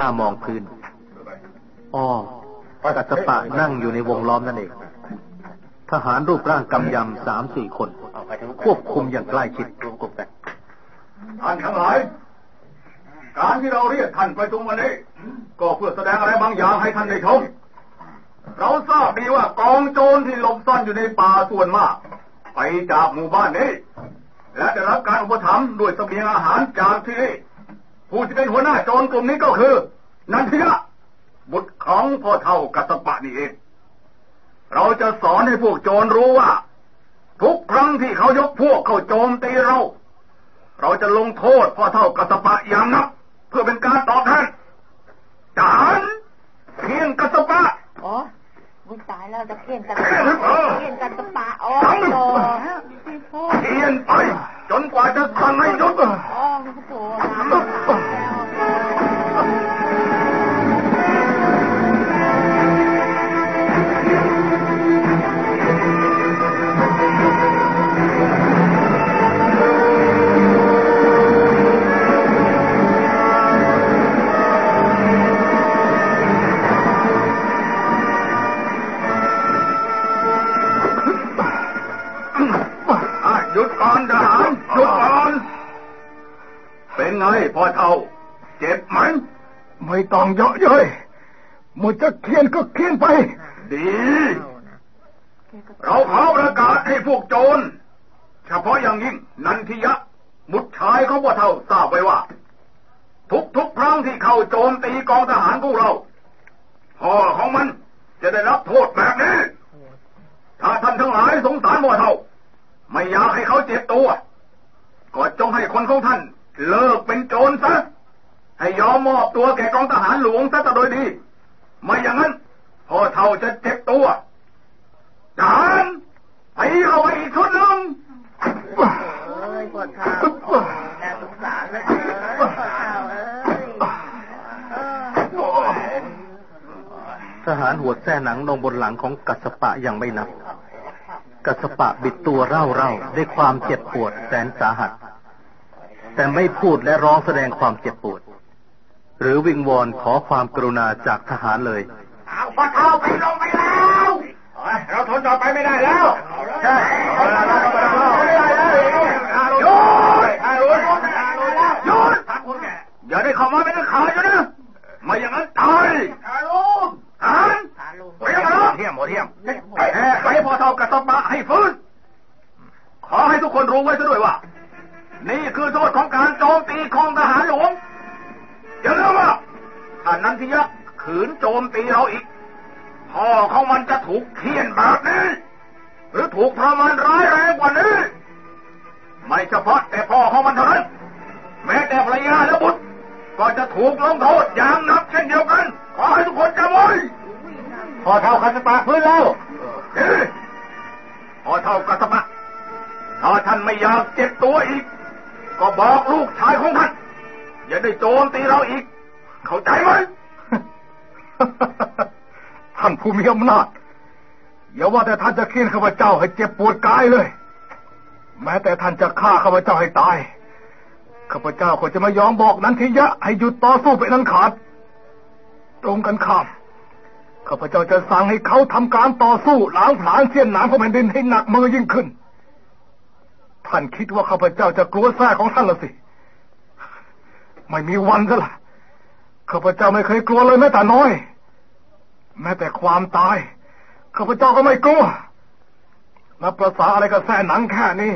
ตามองพื้นอ๋อกัสปะนั่งอยู่ในวงล้อมนั่นเอง ทหารรูปร่างกำยำสามสี่คน ควบคุมอย่างใกล้ชิดรวมกลุ่มกันท่านทั้งหลาย การที่เราเรียกท่านไปตรงวันนี้ ก็เพื่อแสดงอะไรบางอย่างให้ท่านได้ชม เราทราบดีว่ากองโจรที่หลบซ่อนอยู่ในป่าส่วนมาก ไปจากหมู่บ้านนี้ และได้รับการอุปถัมภ์ด้วยเสบียงอาหารจากที่นี่ ผู้ที่เป็นหัวหน้าโจรกลุ่มนี้ก็คือ นันทิยะบุตรของพ่อเท่ากัสปะนี่เอง เราจะสอนให้พวกโจรรู้ว่า ทุกครั้งที่เขายกพวกเข้าโจมตีเรา เราจะลงโทษพ่อเท่ากัสปะอย่างนัก เพื่อเป็นการตอบแทนจานเพียงกัสปะอ๋อวุ้ตายแล้วจะเพียงกัสปะเพียงกัสปะอ๋อเพียนไป จนกว่าจะสั่งให้หยุดอ๋อโห ก็จงให้คนของท่าน เลิกเป็นโจรซะ ให้ยอมมอบตัวแก่กองทหารหลวงซะแต่โดยดี ไม่อย่างนั้นพ่อเท่าจะเจ็บตัวทหารไปเอาไปอีกชุดหนึ่งเอ้ยพ่อเท่าน่าสงสารเลยพ่อเท่าเอ้ยทหารหัวแท่หนังลงบนหลังของกัสปะยังไม่นับ กัสปะบิดตัวเร่าเร่าด้วยความเจ็บปวดแสนสาหัส แต่ไม่พูดและร้องแสดงความเจ็บปวด หรือวิงวอนขอความกรุณาจากทหารเลยเอาพอเท้าไปลงไปแล้วเราทนต่อไปไม่ได้แล้วใช่หยุดหยุดหยุดอย่าได้เข้ามาเป็นขาอยู่นะไม่อย่างนั้นตายฮารุนฮารุนไปยังไงเทียมหมดเทียมไปให้พอเท่ากับตบะให้ฟื้น ขอให้ทุกคนรู้ไว้ซะด้วยว่า นี่คือโทษของการโจมตีของทหารหลวงอย่าลืมว่าถ้านันทิยะขืนโจมตีเราอีก พ่อของมันจะถูกเคี่ยนแบบนี้ หรือถูกทรมานร้ายแรงกว่านี้ ไม่เฉพาะแต่พ่อของมันเท่านั้น แม้แต่ภรรยาและบุตรก็จะถูกลงโทษอย่างหนักเช่นเดียวกัน ขอให้ทุกคนจำไว้ พอเท่ากัสปะพื้นแล้วพอเท่ากัสปะถ้าท่านไม่อยากเจ็บตัวอีก ก็บอกลูกชายของท่าน อย่าได้โจมตีเราอีก เข้าใจไหมท่านผู้มีอำนาจอย่าว่าแต่ท่านจะเคียนข้าพเจ้าให้เจ็บปวดกายเลย แม้แต่ท่านจะฆ่าข้าพเจ้าให้ตายข้าพเจ้าก็จะไม่ยอมบอกนั้นทิยะให้หยุดต่อสู้ไปนั้นขาด ตรงกันข้าม ข้าพเจ้าจะสั่งให้เขาทำการต่อสู้ล้างผลาญเสี้ยนหนามของแผ่นดินให้หนักมือยิ่งขึ้น ท่านคิดว่าข้าพเจ้าจะกลัวแท้ของท่านละสิ ไม่มีวันซะละข้าพเจ้าไม่เคยกลัวเลยแม้แต่น้อย แม้แต่ความตายข้าพเจ้าก็ไม่กลัวนับภาษาอะไรกับแท้หนังแค่นี้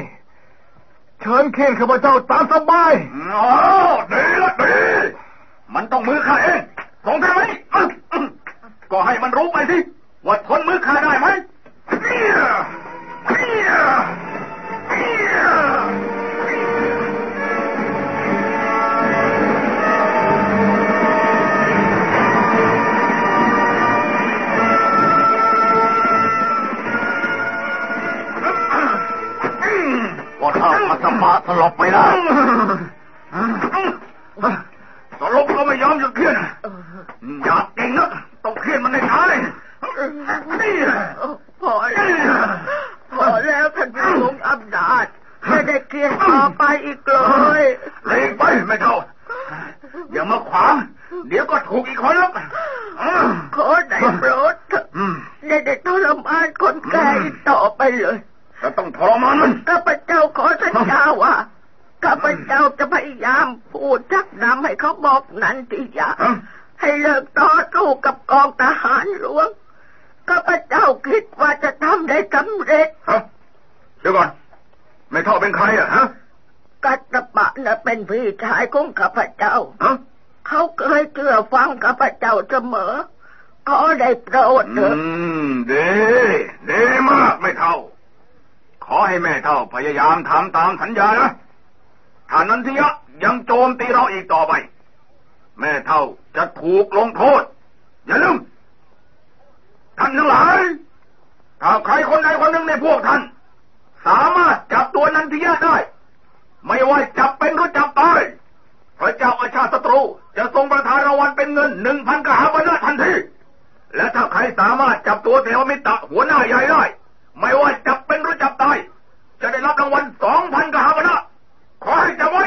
เชิญเคียนข้าพเจ้าตามสบายอ๋อดีละดีมันต้องมือข้าเองสงสัยไหม ก็ให้มันรู้ไปสิว่าทนมือข้าได้ไหมเนี่ยเนี่ยสมาสลบไปแล้วสลบก็ไม่ยอมหยุดเคลื่อนอยากเก่งนักต้องเคลื่อนมันในท้าย นี่พอแล้วพอแล้วท่านผู้ทรงอำนาจไม่ได้เคลื่อนต่อไปอีกเลยเลยไปไม่เท่าอย่ามาขวาง เดี๋ยว ดี๋ยวก็ถูกอีกคนแล้วอ่า ขอได้โปรดเถอะ อืม ได้ได้ทรมานคนแก่อีกต่อไปเลย จะต้องทรมานมัน ข้าพเจ้าขอสัญญาว่าข้าพเจ้าจะพยายามพูดชักนำให้เขาบอกนันทิยา ฮะ ให้เลิกต่อสู้กับกองทหารหลวงข้าพเจ้าคิดว่าจะทำได้สำเร็จ ฮะเดี๋ยวก่อน ไม่เท่าเป็นใครอะฮะ กัตตปะน่ะเป็นพี่ชายของข้าพเจ้า ฮะ เขาเคยเชื่อฟังข้าพเจ้าเสมอ ขอได้โปรดเถ อื อะ มดีดีมากไม่เท่า ขอให้แม่เท่าพยายามทำตามสัญญานะถ้านันทิยะยังโจมตีเราอีกต่อไป แม่เท่าจะถูกลงโทษ อย่าลืมท่านทั้งหลายถ้าใครคนใดคนหนึ่งในพวกท่าน สามารถจับตัวนันทิยะได้ ไม่ว่าจับเป็นหรือจับตายพระเจ้าอาชาศัตรูจะทรงประทานรางวัลเป็นเงินหนึ่งพันกหาปณะทันทีและถ้าใครสามารถจับตัวเทวมิตรหัวหน้าใหญ่ได้ ไม่ว่าจับเป็นหรือจับตาย จะได้รับรางวัลสองพันกหาปณะขอให้จำไว้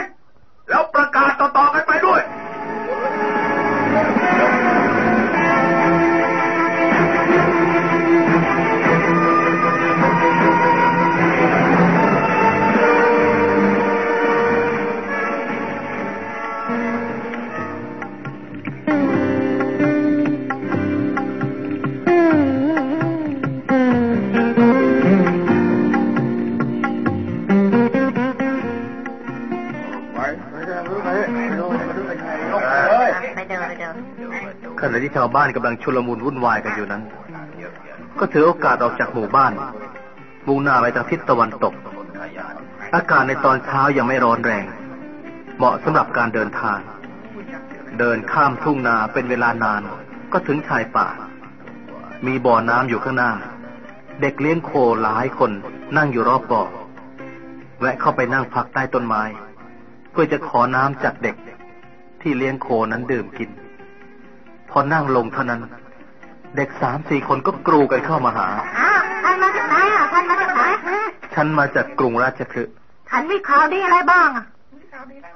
แล้วประกาศต่อๆกันไปด้วย ขณะที่ชาวบ้านกำลังชุลมุนวุ่นวายกันอยู่นั้น ก็ถือโอกาสออกจากหมู่บ้าน มุ่งหน้าไปทางทิศตะวันตก อากาศในตอนเช้ายังไม่ร้อนแรง เหมาะสำหรับการเดินทาง เดินข้ามทุ่งนาเป็นเวลานาน ก็ถึงชายป่า มีบ่อน้ำอยู่ข้างหน้า เด็กเลี้ยงโคหลายคนนั่งอยู่รอบบ่อ แวะเข้าไปนั่งพักใต้ต้นไม้เพื่อจะขอน้ำจากเด็กที่เลี้ยงโคนั้นดื่มกิน พอนั่งลงเท่านั้น เด็กสามสี่คนก็กรูกันเข้ามาหาอ้าวท่านมาจากไหนอะท่านมาจากไหนฉันมาจากกรุงราชคฤห์ท่านมีข่าวดีอะไรบ้างอะ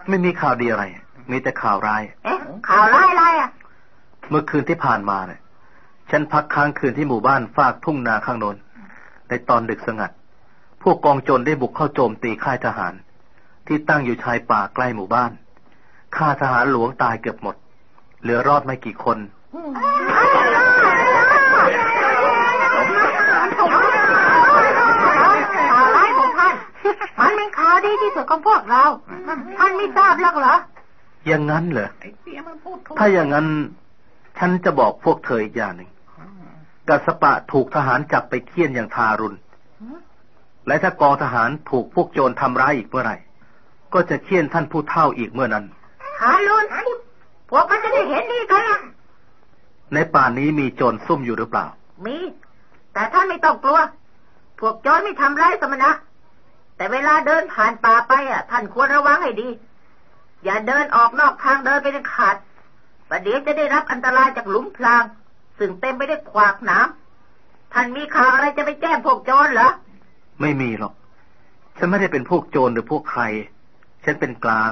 ไม่มีข่าวดีอะไร มีแต่ข่าวร้าย เอ๊ะ ข่าวร้ายอะไรอะ เมื่อคืนที่ผ่านมาเนี่ย ฉันพักค้างคืนที่หมู่บ้านฝากทุ่งนาข้างโน้นในตอนดึกสงัด พวกกองโจรได้บุกเข้าโจมตีค่ายทหาร ที่ตั้งอยู่ชายป่าใกล้หมู่บ้านฆ่าทหารหลวงตายเกือบหมด เหลือรอดไม่กี่คนข่าวร้ายของท่านมันเป็นข่าวดีที่สุดของพวกเรา ท่านไม่ทราบหรอกเหรอ อย่างนั้นเหรอ ถ้าอย่างนั้น ฉันจะบอกพวกเธออีกอย่างหนึ่งกัสปะถูกทหารจับไปเคี่ยนอย่างทารุณ และถ้ากองทหารถูกพวกโจรทำร้ายอีกเมื่อไหร่ ก็จะเคี่ยนท่านผู้เท่าอีกเมื่อนั้นหาลุนพวกมันจะได้เห็นดีกันล่ะในป่านี้มีโจรซุ่มอยู่หรือเปล่า มี แต่ท่านไม่ต้องกลัว พวกโจรไม่ทำร้ายสมณะ แต่เวลาเดินผ่านป่าไปอะ ท่านควรระวังให้ดี อย่าเดินออกนอกทางเดินไปเด็ดขาดประเดี๋ยวจะได้รับอันตรายจากหลุมพราง ซึ่งเต็มไปด้วยขวากหน้ำท่านมีข่าวอะไรจะไปแจ้งพวกโจรเหรอ ไม่มีหรอก ฉันไม่ได้เป็นพวกโจรหรือพวกใคร ฉันเป็นกลาง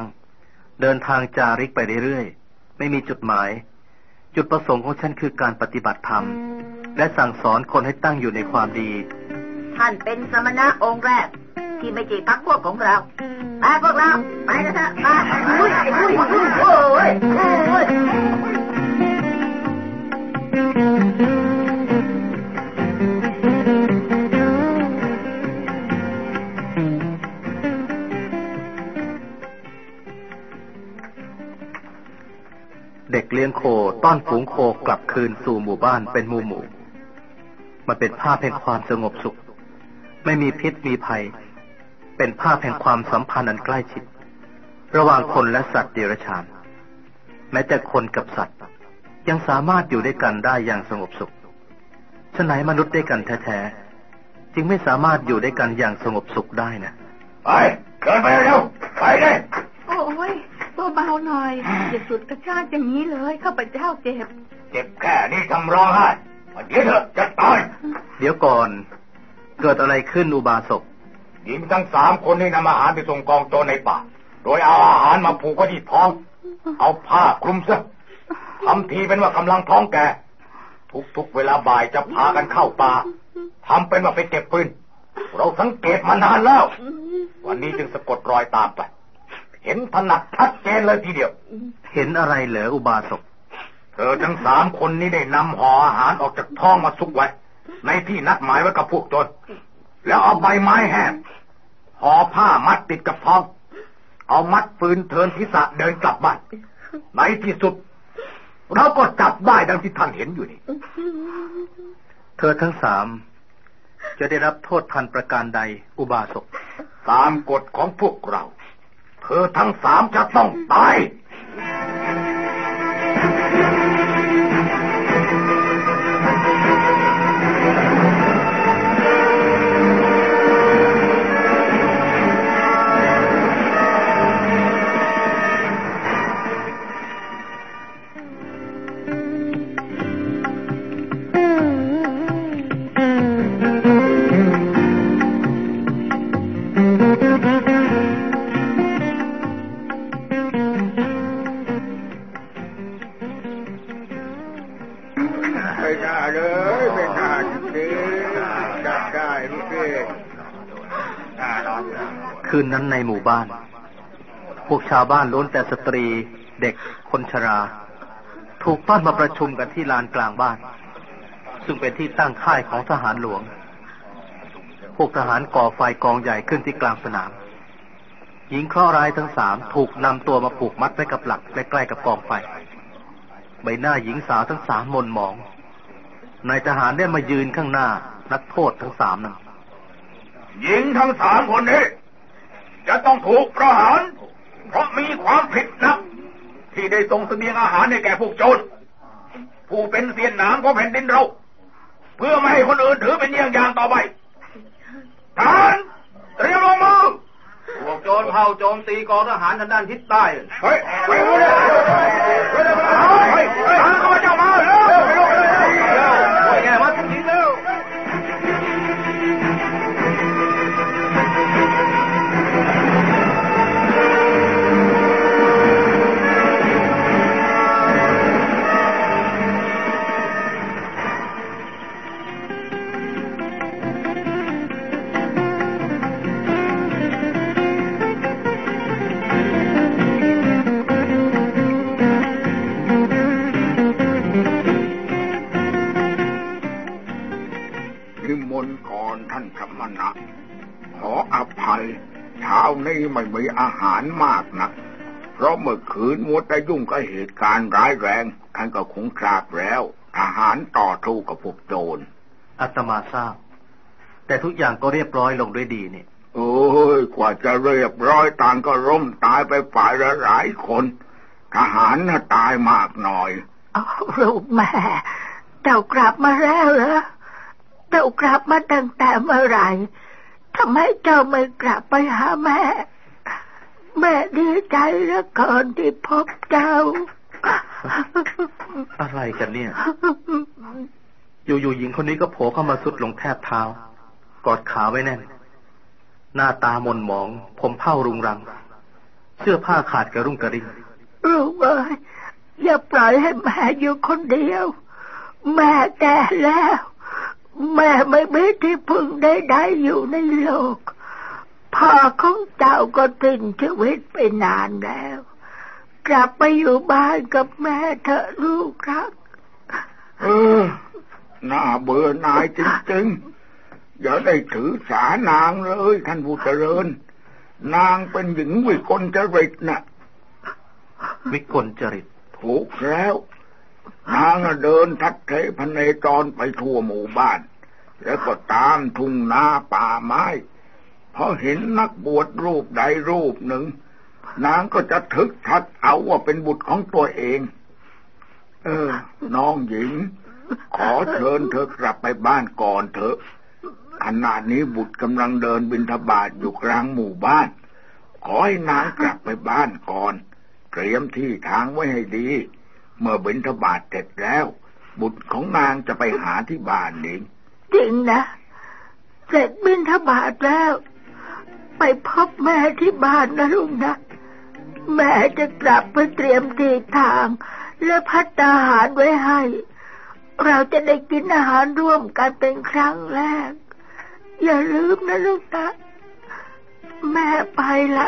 เดินทางจาริกไปเรื่อยๆ ไม่มีจุดหมาย จุดประสงค์ของฉันคือการปฏิบัติธรรม และสั่งสอนคนให้ตั้งอยู่ในความดี ท่านเป็นสมณะองค์แรก ที่ไม่ใช่พักพวกของเราไปพวกเราไปกันเถอะไปอุ้ยอุ้ยอุ้ยโอ้ยโอ้ย เด็กเลี้ยงโคต้อนฝูงโคกลับคืนสู่หมู่บ้านเป็นหมู่หมู่ มันเป็นภาพแห่งความสงบสุข ไม่มีพิษมีภัย เป็นภาพแห่งความสัมพันธ์อันใกล้ชิด ระหว่างคนและสัตว์เดรัจฉาน แม้แต่คนกับสัตว์ ยังสามารถอยู่ด้วยกันได้อย่างสงบสุขฉะไหนมนุษย์ด้วยกันแท้ๆจึงไม่สามารถอยู่ด้วยกันอย่างสงบสุขได้นะไปเดินไปเร็วไปเลย เบาๆหน่อยอย่าสุดกระชากอย่างนี้เลยข้าพเจ้าเจ็บ เจ็บแค่นี้ทำร้องไห้เดี๋ยวเถอะจะตายเดี๋ยวก่อน เกิดอะไรขึ้นอุบาสกหญิงทั้งสามคนนี่นำอาหารไปส่งกองโจรในป่า โดยเอาอาหารมาผูกไว้ที่ท้อง เอาผ้าคลุมซะทำทีเป็นว่ากำลังท้องแก่ทุกๆเวลาบ่ายจะพากันเข้าป่าทำเป็นว่าไปเก็บปืน เราสังเกตมานานแล้ว วันนี้จึงสะกดรอยตามไปเห็นถนัดชัดเจนเลยทีเดียว เห็นอะไรเหรออุบาสก เธอทั้งสามคนนี้ได้นำห่ออาหารออกจากท้องมาซุกไว้ ในที่นัดหมายไว้กับพวกโจรแล้วเอาใบไม้แห้งห่อผ้ามัดติดกับท้อง เอามัดปืนเทินทิศะเดินกลับบ้านในที่สุด เราก็จับได้ดังที่ท่านเห็นอยู่นี่ เธอทั้งสามจะได้รับโทษทันประการใดอุบาสก ตามกฎของพวกเรา เธอทั้งสามจะต้องตาย ชาวบ้านล้วนแต่สตรีเด็กคนชรา ถูกต้อนมาประชุมกันที่ลานกลางบ้าน ซึ่งเป็นที่ตั้งค่ายของทหารหลวง พวกทหารก่อไฟกองใหญ่ขึ้นที่กลางสนาม หญิงเคราะห์ร้ายทั้งสามถูกนำตัวมาผูกมัดไว้กับหลักใกล้ๆกับกองไฟ ใบหน้าหญิงสาวทั้งสามมนหมองนายทหารได้มายืนข้างหน้า นักโทษทั้งสามนั้นหญิงทั้งสามคนนี้ จะต้องถูกประหาร เพราะมีความผิดหนักที่ได้ส่งเสบียงอาหารให้แก่พวกโจรผู้เป็นเสียนหนามของแผ่นดินเรา เพื่อไม่ให้คนอื่นถือเป็นเยี่ยงอย่างต่อไปทหารเตรียมลงมือพวกโจรเผ่าโจมตีกองทหารทางด้านทิศใต้เฮ้ยไปเลยเฮ้ยเฮ้ยเฮ้ยข้าพเจ้ามาเร็วเร็วเร็ว กับเหตุการณ์ร้ายแรงท่านก็คงทราบแล้วทหารต่อสู้กับพวกโจรอาตมาทราบ แต่ทุกอย่างก็เรียบร้อยลงด้วยดีนี่โอ้ยกว่าจะเรียบร้อยต่างก็ร่มตายไปฝ่ายละหลายคน ทหารน่ะตายมากหน่อยเอาลูกแม่เจ้ากลับมาแล้วเหรอเจ้ากลับมาตั้งแต่เมื่อไหร่ทำไมเจ้าไม่กลับไปหาแม่ แม่ดีใจเหลือเกินที่พบเจ้า อะไรกันเนี่ย อยู่ๆหญิงคนนี้ก็โผล่เข้ามาสุดลงแทบเท้า กอดขาไว้แน่น หน้าตาหมนหมอง ผมเผ้ารุงรัง เสื้อผ้าขาดกระรุ่งกระริ่งลูกเอ้ยอย่าปล่อยให้แม่อยู่คนเดียว แม่แก่แล้ว แม่ไม่มีที่พึ่งใดๆอยู่ในโลกพ่อของเจ้าก็สิ้นชีวิตไปนานแล้ว กลับไปอยู่บ้านกับแม่เถอะลูกรักเออน่าเบื่อหน่ายจริงๆอย่าได้ถือสานางเลยท่านผู้เจริญ นางเป็นหญิงวิกลจริตน่ะวิกลจริตถูกแล้ว นางน่ะเดินทัดเทพเนจรไปทั่วหมู่บ้าน แล้วก็ตามทุ่งนาป่าไม้พอเห็นนักบวชรูปใดรูปหนึ่ง นางก็จะทึกทักเอาว่าเป็นบุตรของตัวเอง เออ น้องหญิง ขอเชิญเธอกลับไปบ้านก่อนเถอะขณะนี้บุตรกำลังเดินบิณฑบาตอยู่กลางหมู่บ้าน ขอให้นางกลับไปบ้านก่อน เตรียมที่ทางไว้ให้ดี เมื่อบิณฑบาตเสร็จแล้ว บุตรของนางจะไปหาที่บ้านเองจริงนะเสร็จบินทบาทแล้ว ไปพบแม่ที่บ้านนะลุงนะ แม่จะกลับเพื่อเตรียมที่ทาง และพัฒนาหารไว้ให้ เราจะได้กินอาหารร่วมกันเป็นครั้งแรก อย่าลืมนะลูกนะ แม่ไปละ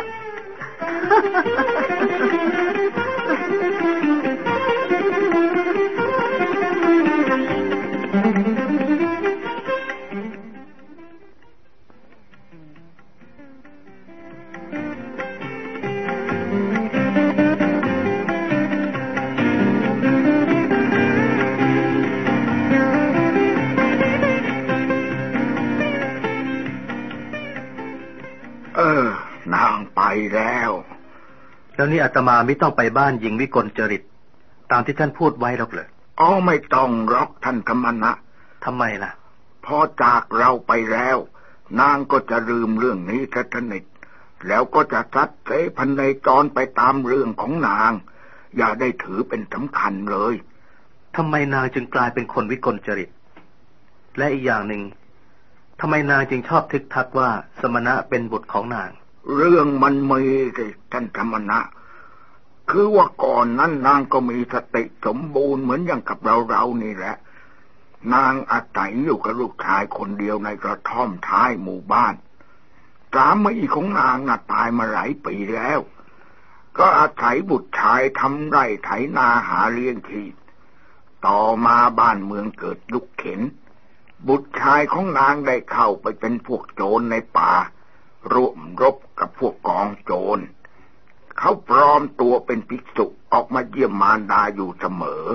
แล้วนี่อาตมาไม่ต้องไปบ้านหญิงวิกลจริต ตามที่ท่านพูดไว้หรอกเลยอ๋อไม่ต้องรอกท่านธรรมนะทำไมล่ะ พอจากเราไปแล้ว นางก็จะลืมเรื่องนี้ทสนิทแล้วก็จะซัดเสพันในจรไปตามเรื่องของนาง อย่าได้ถือเป็นสำคัญเลยทำไมนางจึงกลายเป็นคนวิกลจริต และอีกอย่างหนึ่งทำไมนางจึงชอบทึกทักว่าสมณะเป็นบุตรของนาง เรื่องมันมีสิท่านธรรมนะ คือว่าก่อนนั้นนางก็มีสติสมบูรณ์เหมือนอย่างกับเราเรานี่แหละ นางอาศัยอยู่กับลูกชายคนเดียวในกระท่อมท้ายหมู่บ้านสามีของนางน่ะตายมาหลายปีแล้ว ก็อาศัยบุตรชายทำไร่ไถนาหาเลี้ยงชีพต่อมาบ้านเมืองเกิดลุกเข็น บุตรชายของนางได้เข้าไปเป็นพวกโจรในป่า ร่วมรบกับพวกกองโจร เขาปลอมตัวเป็นภิกษุออกมาเยี่ยมมารดาอยู่เสมอ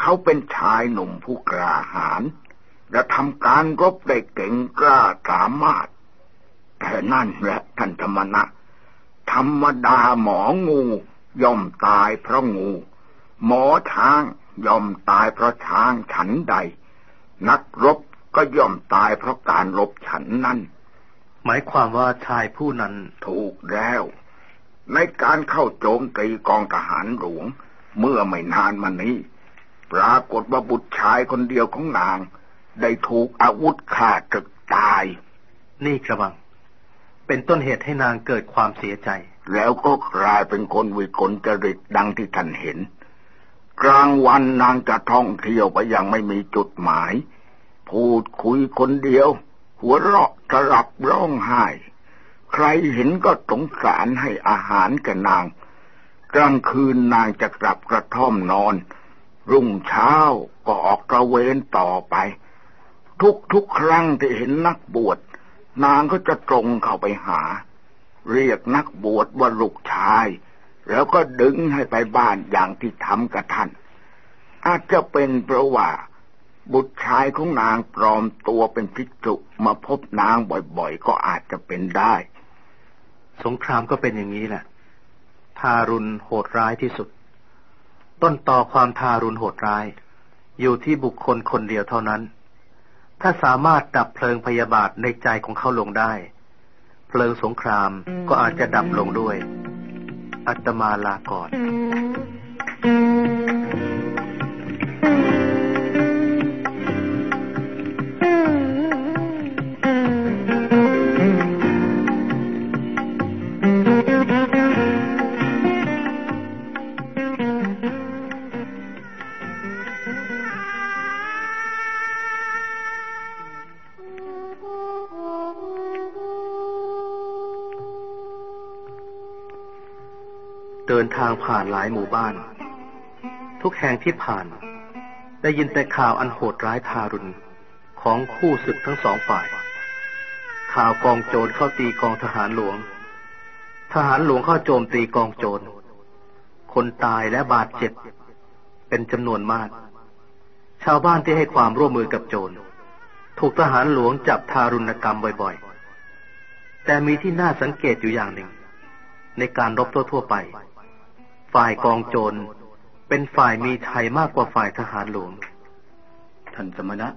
เขาเป็นชายหนุ่มผู้กล้าหาญและทำการรบได้เก่งกล้าสามารถ แต่นั่นแหละท่านธรรมนะธรรมดาหมองูย่อมตายเพราะงู หมอช้างย่อมตายเพราะช้างฉันใด นักรบก็ย่อมตายเพราะการรบฉันนั้น หมายความว่าชายผู้นั้นถูกแล้ว ในการเข้าโจมตีกองทหารหลวง เมื่อไม่นานมานี้ ปรากฏว่าบุตรชายคนเดียวของนาง ได้ถูกอาวุธฆ่าถึกตาย นี่กระบัง เป็นต้นเหตุให้นางเกิดความเสียใจ แล้วก็กลายเป็นคนวิกลจริตดังที่ท่านเห็น กลางวันนางจะท่องเที่ยวไปยังไม่มีจุดหมาย พูดคุยคนเดียว หัวเราะสลับร้องไห้ ใครเห็นก็สงสารให้อาหารแกนาง กลางคืนนางจะกลับกระท่อมนอน รุ่งเช้าก็ออกตระเวนต่อไป ทุกทุกครั้งที่เห็นนักบวช นางก็จะตรงเข้าไปหา เรียกนักบวชว่าลูกชาย แล้วก็ดึงให้ไปบ้านอย่างที่ทำกับท่านอาจจะเป็นเพราะว่า บุตรชายของนางปลอมตัวเป็นภิกษุมาพบนางบ่อยๆ ก็อาจจะเป็นได้ สงครามก็เป็นอย่างนี้แหละ ทารุณโหดร้ายที่สุด ต้นต่อความทารุณโหดร้าย อยู่ที่บุคคลคนเดียวเท่านั้น ถ้าสามารถดับเพลิงพยาบาทในใจของเขาลงได้ เพลิงสงครามก็อาจจะดับลงด้วย อัตมาลาก่อนางผ่านหลายหมู่บ้าน ทุกแห่งที่ผ่าน ได้ยินแต่ข่าวอันโหดร้ายทารุณของคู่ศึกทั้งสองฝ่าย ข่าวกองโจรเข้าตีกองทหารหลวง ทหารหลวงเข้าโจมตีกองโจร คนตายและบาดเจ็บ เป็นจำนวนมาก ชาวบ้านที่ให้ความร่วมมือกับโจร ถูกทหารหลวงจับทารุณกรรมบ่อยๆ แต่มีที่น่าสังเกตอยู่อย่างหนึ่ง ในการรบทั่วๆไป ฝ่ายกองโจรเป็นฝ่ายมีชัยมากกว่าฝ่ายทหารหลวง ท่านสมณะ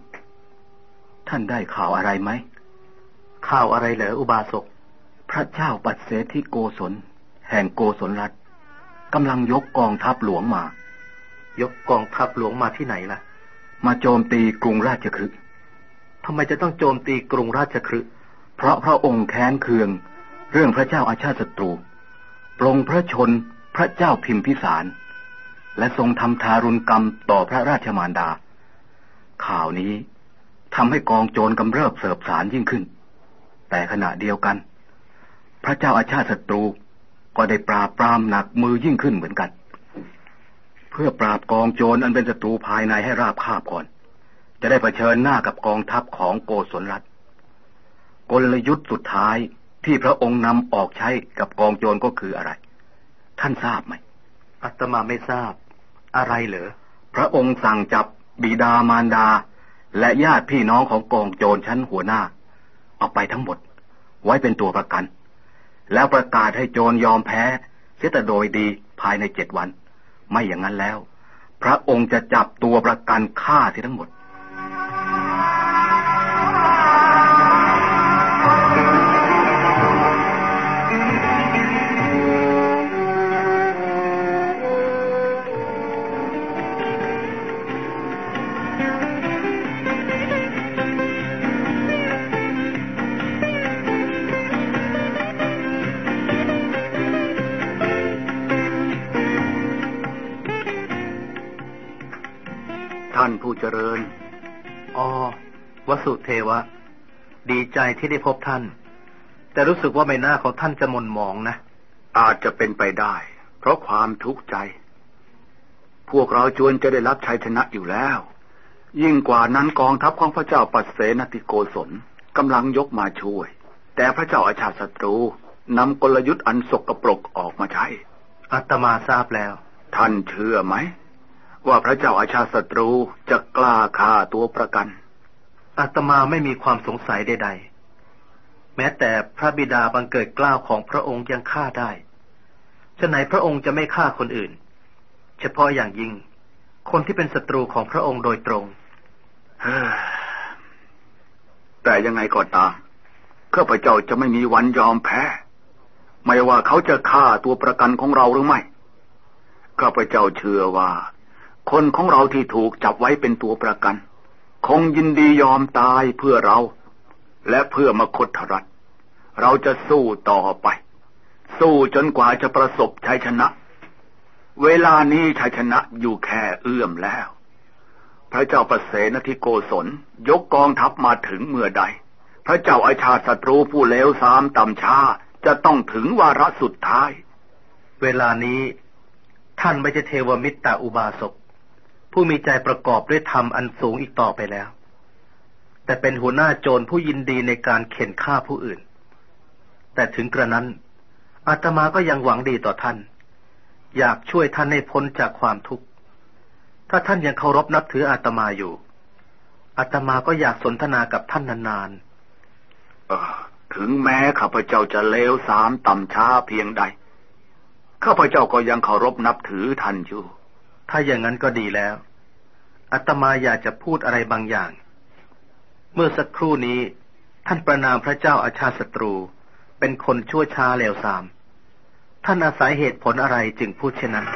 ท่านได้ข่าวอะไรไหม ข่าวอะไรเหรออุบาสก พระเจ้าปัดเสที่โกศล แห่งโกศลรัฐกำลังยกกองทัพหลวงมา ยกกองทัพหลวงมาที่ไหนล่ะ มาโจมตีกรุงราชคฤห์ทำไมจะต้องโจมตีกรุงราชคฤห์เพราะพระองค์แค้นเคือง เรื่องพระเจ้าอาชาติศัตรูปรงพระชนพ ระเจ้าพิมพิสาร และทรงทำทารุณกรรมต่อพระราชมารดา ข่าวนี้ทำให้กองโจรกำเริบเสบสารยิ่งขึ้น แต่ขณะเดียวกัน พระเจ้าอาชาติศัตรูก็ได้ปราบปรามหนักมือยิ่งขึ้นเหมือนกัน เพื่อปราบกองโจรอันเป็นศัตรูภายในให้ราบคาบก่อน จะได้เผชิญหน้ากับกองทัพของโกศลรัฐกลยุทธ์สุดท้ายที่พระองค์นำออกใช้กับกองโจรก็คืออะไร ท่านทราบไหมอัตมาไม่ทราบ อะไรเหรอ พระองค์สั่งจับบิดามารดา และญาติพี่น้องของกองโจรชั้นหัวหน้า เอาไปทั้งหมด ไว้เป็นตัวประกัน แล้วประกาศให้โจรยอมแพ้เสียแต่โดยดีภายในเจ็ดวัน ไม่อย่างนั้นแล้ว พระองค์จะจับตัวประกันฆ่าเสียทั้งหมด เจริญอ๋อวสุเทวะ ดีใจที่ได้พบท่าน แต่รู้สึกว่าใบหน้าของท่านจะมนมองนะ อาจจะเป็นไปได้ เพราะความทุกข์ใจ พวกเราจวนจะได้รับชัยชนะอยู่แล้ว ยิ่งกว่านั้นกองทัพของพระเจ้าปัสเสนติโกศลกำลังยกมาช่วย แต่พระเจ้าอาชาติศัตรูนำกลยุทธ์อันสกรปรกออกมาใช้อัตมาทราบแล้ว ท่านเชื่อไหม ว่าพระเจ้าอาชาศัตรูจะกล้าฆ่าตัวประกันอาตมาไม่มีความสงสัยใดๆ แม้แต่พระบิดาบังเกิดกล้าวของพระองค์ยังฆ่าได้ฉะไหนพระองค์จะไม่ฆ่าคนอื่น เฉพาะอย่างยิ่ง คนที่เป็นศัตรูของพระองค์โดยตรง แต่ยังไงก็ตามข้าพเจ้าจะไม่มีวันยอมแพ้ ไม่ว่าเขาจะฆ่าตัวประกันของเราหรือไม่ ข้าพเจ้าเชื่อว่า คนของเราที่ถูกจับไว้เป็นตัวประกัน คงยินดียอมตายเพื่อเรา และเพื่อมคตรัฐ เราจะสู้ต่อไป สู้จนกว่าจะประสบชัยชนะ เวลานี้ชัยชนะอยู่แค่เอื้อมแล้ว พระเจ้าประเสนทิโกศลยกกองทัพมาถึงเมื่อใด พระเจ้าอาชาศัตรูผู้เลวสามต่ำช้าจะต้องถึงวาระสุดท้าย เวลานี้ท่านไม่ใช่เทวมิตรตาอุบาสก ผู้มีใจประกอบด้วยธรรมอันสูงอีกต่อไปแล้ว แต่เป็นหัวหน้าโจรผู้ยินดีในการเข็นฆ่าผู้อื่น แต่ถึงกระนั้นอาตมาก็ยังหวังดีต่อท่าน อยากช่วยท่านให้พ้นจากความทุกข์ ถ้าท่านยังเคารพนับถืออาตมาอยู่อาตมาก็อยากสนทนากับท่านนานๆถึงแม้ข้าพเจ้าจะเลวสามต่ำช้าเพียงใด ข้าพเจ้าก็ยังเคารพนับถือท่านอยู่ ถ้าอย่างนั้นก็ดีแล้วอาตมาอยากจะพูดอะไรบางอย่าง เมื่อสักครู่นี้ ท่านประนามพระเจ้าอาชาศัตรู เป็นคนชั่วช้าเลวทราม ท่านอาศัยเหตุผลอะไรจึงพูดเช่นนั้น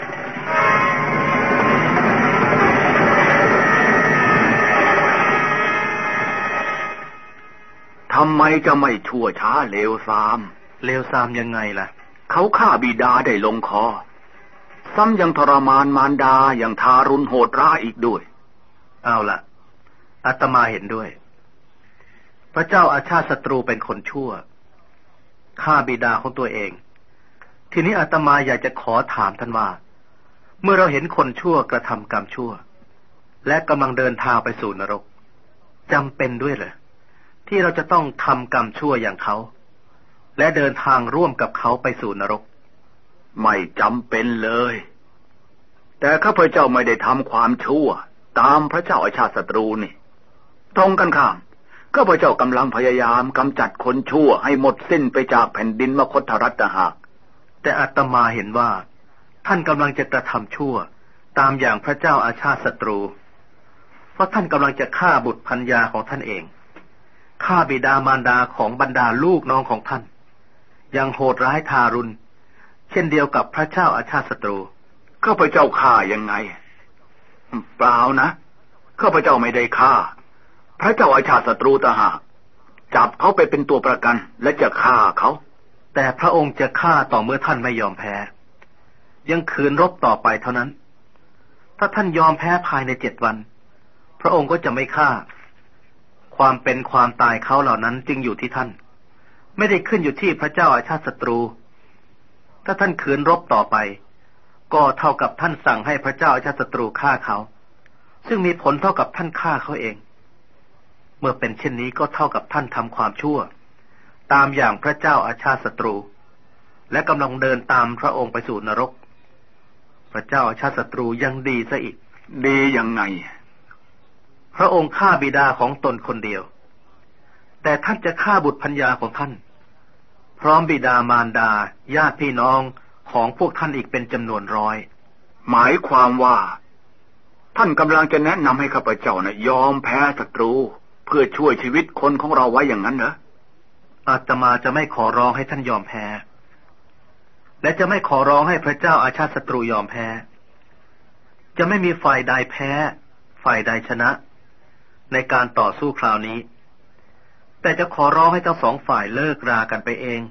ทำไมจะไม่ชั่วช้าเลวทราม เลวทรามยังไงล่ะ เขาฆ่าบิดาได้ลงคอ ซ้ำยังทรมานมารดาอย่างทารุณโหดร้ายอีกด้วย เอาละอาตมาเห็นด้วย พระเจ้าอาชาติศัตรูเป็นคนชั่วฆ่าบิดาของตัวเอง ทีนี้อาตมาอยากจะขอถามท่านว่า เมื่อเราเห็นคนชั่วกระทำกรรมชั่ว และกำลังเดินทางไปสู่นรกจำเป็นด้วยเหรอที่เราจะต้องทำกรรมชั่วอย่างเขา และเดินทางร่วมกับเขาไปสู่นรก ไม่จำเป็นเลย แต่ข้าพเจ้าไม่ได้ทำความชั่ว ตามพระเจ้าอาชาติศัตรูนี่ ตรงกันข้ามข้าพเจ้ากำลังพยายามกำจัดคนชั่วให้หมดสิ้นไปจากแผ่นดินมคธรัตหาก แต่อาตมาเห็นว่า ท่านกำลังจะกระทำชั่ว ตามอย่างพระเจ้าอาชาติศัตรู เพราะท่านกำลังจะฆ่าบุตรพัญญาของท่านเองฆ่าบิดามารดาของบรรดาลูกน้องของท่าน ยังโหดร้ายทารุณ เช่นเดียวกับพระเจ้าอาชาติศัตรูข้าพเจ้าฆ่ายังไง เปล่านะข้าพเจ้าไม่ได้ฆ่า พระเจ้าอาชาติศัตรูตาหากจับเขาไปเป็นตัวประกันและจะฆ่าเขา แต่พระองค์จะฆ่าต่อเมื่อท่านไม่ยอมแพ้ ยังคืนรบต่อไปเท่านั้น ถ้าท่านยอมแพ้ภายในเจ็ดวัน พระองค์ก็จะไม่ฆ่า ความเป็นความตายเขาเหล่านั้นจึงอยู่ที่ท่าน ไม่ได้ขึ้นอยู่ที่พระเจ้าอาชาติศัตรู ถ้าท่านขืนรบต่อไป ก็เท่ากับท่านสั่งให้พระเจ้าอาชาติศัตรูฆ่าเขา ซึ่งมีผลเท่ากับท่านฆ่าเขาเอง เมื่อเป็นเช่นนี้ก็เท่ากับท่านทำความชั่ว ตามอย่างพระเจ้าอาชาติศัตรู และกำลังเดินตามพระองค์ไปสู่นรก พระเจ้าชาติศัตรูยังดีซะอีก ดียังไง พระองค์ฆ่าบิดาของตนคนเดียว แต่ท่านจะฆ่าบุตรพัญญาของท่าน พร้อมบิดามารดา ญาติพี่น้องของพวกท่านอีกเป็นจำนวนร้อย หมายความว่า ท่านกำลังจะแนะนำให้ข้าพเจ้านะยอมแพ้ศัตรู เพื่อช่วยชีวิตคนของเราไว้อย่างนั้นเหรออาตมาจะไม่ขอร้องให้ท่านยอมแพ้ และจะไม่ขอร้องให้พระเจ้าอาชาติศัตรูยอมแพ้ จะไม่มีฝ่ายใดแพ้ ฝ่ายใดชนะ ในการต่อสู้คราวนี้ แต่จะขอร้องให้ทั้งสองฝ่ายเลิกรากันไปเอง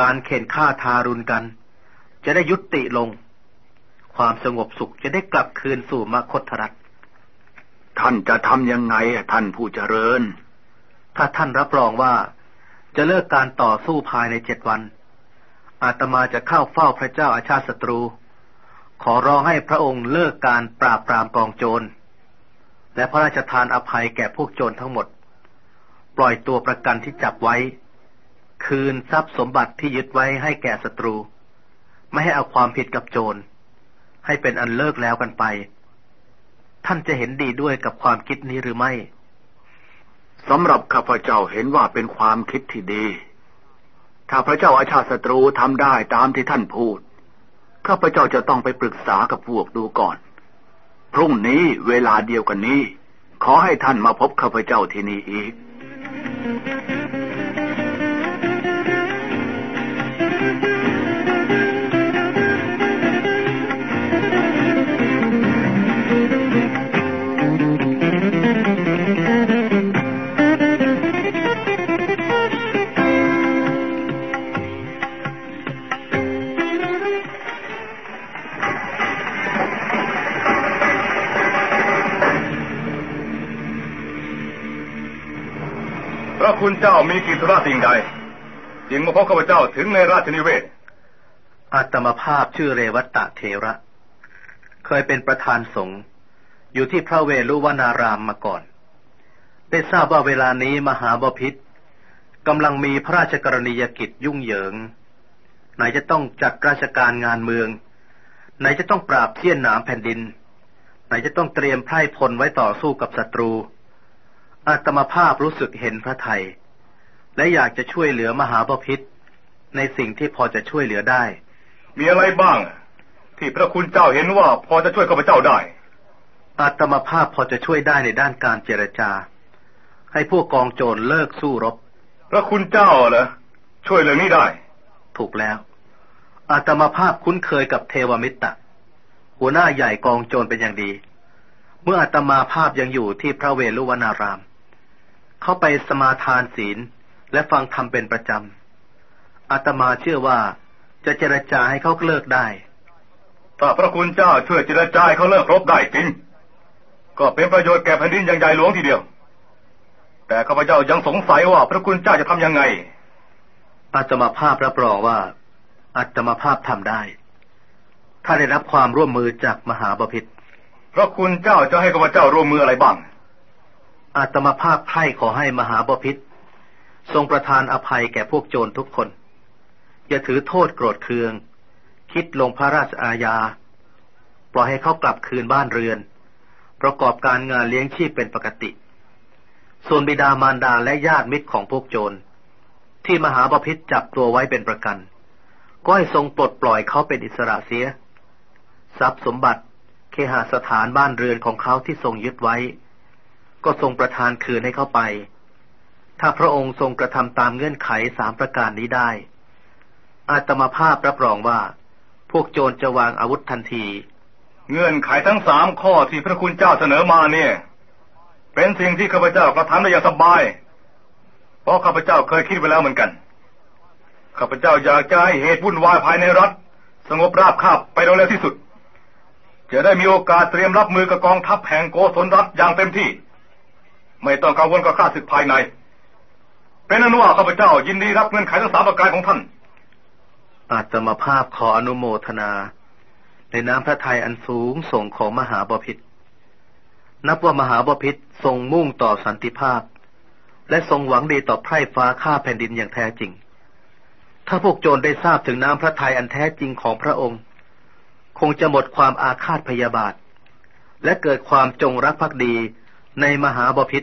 การเข็นฆ่าทารุณกัน จะได้ยุติลง ความสงบสุขจะได้กลับคืนสู่มคตรัฐท่านจะทำยังไงท่านผู้เจริญ ถ้าท่านรับรองว่าจะเลิกการต่อสู้ภายในเจ็ดวัน อาตมาจะเข้าเฝ้าพระเจ้าอาชาติศัตรู ขอร้องให้พระองค์เลิกการปราบปรามกองโจร และพระราชทานอภัยแก่พวกโจรทั้งหมด ปล่อยตัวประกันที่จับไว้ คืนทรัพย์สมบัติที่ยึดไว้ให้แก่ศัตรู ไม่ให้เอาความผิดกับโจร ให้เป็นอันเลิกแล้วกันไปท่านจะเห็นดีด้วยกับความคิดนี้หรือไม่ สำหรับข้าพเจ้าเห็นว่าเป็นความคิดที่ดี ถ้าพระเจ้าอาชาศัตรูทำได้ตามที่ท่านพูด ข้าพเจ้าจะต้องไปปรึกษากับพวกดูก่อน พรุ่งนี้เวลาเดียวกันนี้ ขอให้ท่านมาพบข้าพเจ้าที่นี่อีก Mm-hmm. เจ้ามีกิจธุระสิ่งใด จึงมาพบข้าพเจ้าถึงในราชนิเวศอาตมาภาพชื่อเรวัตตะเทระ เคยเป็นประธานสงฆ์อยู่ที่พระเวลุวนารามมาก่อน ได้ทราบว่าเวลานี้มหาบพิษกำลังมีพระราชกรณียกิจยุ่งเหยิง ไหนจะต้องจัดราชการงานเมือง ไหนจะต้องปราบเทียนหนามแผ่นดิน ไหนจะต้องเตรียมไพร่พลไว้ต่อสู้กับศัตรูอาตมาภาพรู้สึกเห็นพระไทย และอยากจะช่วยเหลือมหาบพิษในสิ่งที่พอจะช่วยเหลือได้ มีอะไรบ้าง ที่พระคุณเจ้าเห็นว่าพอจะช่วยข้าพเจ้าได้อาตมาภาพพอจะช่วยได้ในด้านการเจรจา ให้พวกกองโจรเลิกสู้รบ พระคุณเจ้าเหรอช่วยเรื่องนี้ได้ ถูกแล้วอาตมาภาพคุ้นเคยกับเทวมิตรหัวหน้าใหญ่กองโจรเป็นอย่างดี เมื่ออาตมาภาพยังอยู่ที่พระเวลุวนาราม เขาไปสมาทานศีล และฟังธรรมเป็นประจำอาตมาเชื่อว่าจะเจรจาให้เขาเลิกได้ ถ้าพระคุณเจ้าช่วยเจรจาให้เขาเลิกรบได้จริง ก็เป็นประโยชน์แก่แผ่นดินอย่างใหญ่หลวงทีเดียว แต่ข้าพเจ้ายังสงสัยว่าพระคุณเจ้าจะทำยังไงอาตมาภาพรับรองว่าอาตมาภาพทำได้ ถ้าได้รับความร่วมมือจากมหาบพิตรพระคุณเจ้าจะให้ข้าพเจ้าร่วมมืออะไรบ้างอาตมาภาพไพ่ขอให้มหาบพิษ ทรงประทานอภัยแก่พวกโจรทุกคน อย่าถือโทษโกรธเคือง คิดลงพระราชอาญา ปล่อยให้เขากลับคืนบ้านเรือน ประกอบการงานเลี้ยงชีพเป็นปกติ ส่วนบิดามารดาและญาติมิตรของพวกโจร ที่มหาบพิษจับตัวไว้เป็นประกัน ก็ให้ทรงปลดปล่อยเขาเป็นอิสระเสีย ทรัพย์สมบัติเคหสถานบ้านเรือนของเขาที่ทรงยึดไว้ ก็ทรงประทานคืนให้เขาไป ถ้าพระองค์ทรงกระทำตามเงื่อนไขสามประการนี้ได้ อาตมาภาพรับรองว่า พวกโจรจะวางอาวุธทันที เงื่อนไขทั้งสามข้อที่พระคุณเจ้าเสนอมาเนี่ย เป็นสิ่งที่ข้าพเจ้ากระทำได้อย่างสบาย เพราะข้าพเจ้าเคยคิดไว้แล้วเหมือนกัน ข้าพเจ้าอยากจะให้เหตุวุ่นวายภายในรัฐ สงบราบคาบไปโดยเร็วที่สุด จะได้มีโอกาสเตรียมรับมือกับกองทัพแห่งโกศลรัฐอย่างเต็มที่ ไม่ต้องกังวลกับข้าศึกภายใน เป็นอนุว่าข้าพเจ้ายินดีรับเงื่อนไขทั้งสามประการของท่าน อาตมาภาพขออนุโมทนา ในน้ำพระทัยอันสูงส่งของมหาบพิษนับว่ามหาบพิษทรงมุ่งต่อสันติภาพ และทรงหวังดีต่อไพร่ฟ้าข้าแผ่นดินอย่างแท้จริง ถ้าพวกโจรได้ทราบถึงน้ำพระทัยอันแท้จริงของพระองค์ คงจะหมดความอาฆาตพยาบาท และเกิดความจงรักภักดีในมหาบพิษ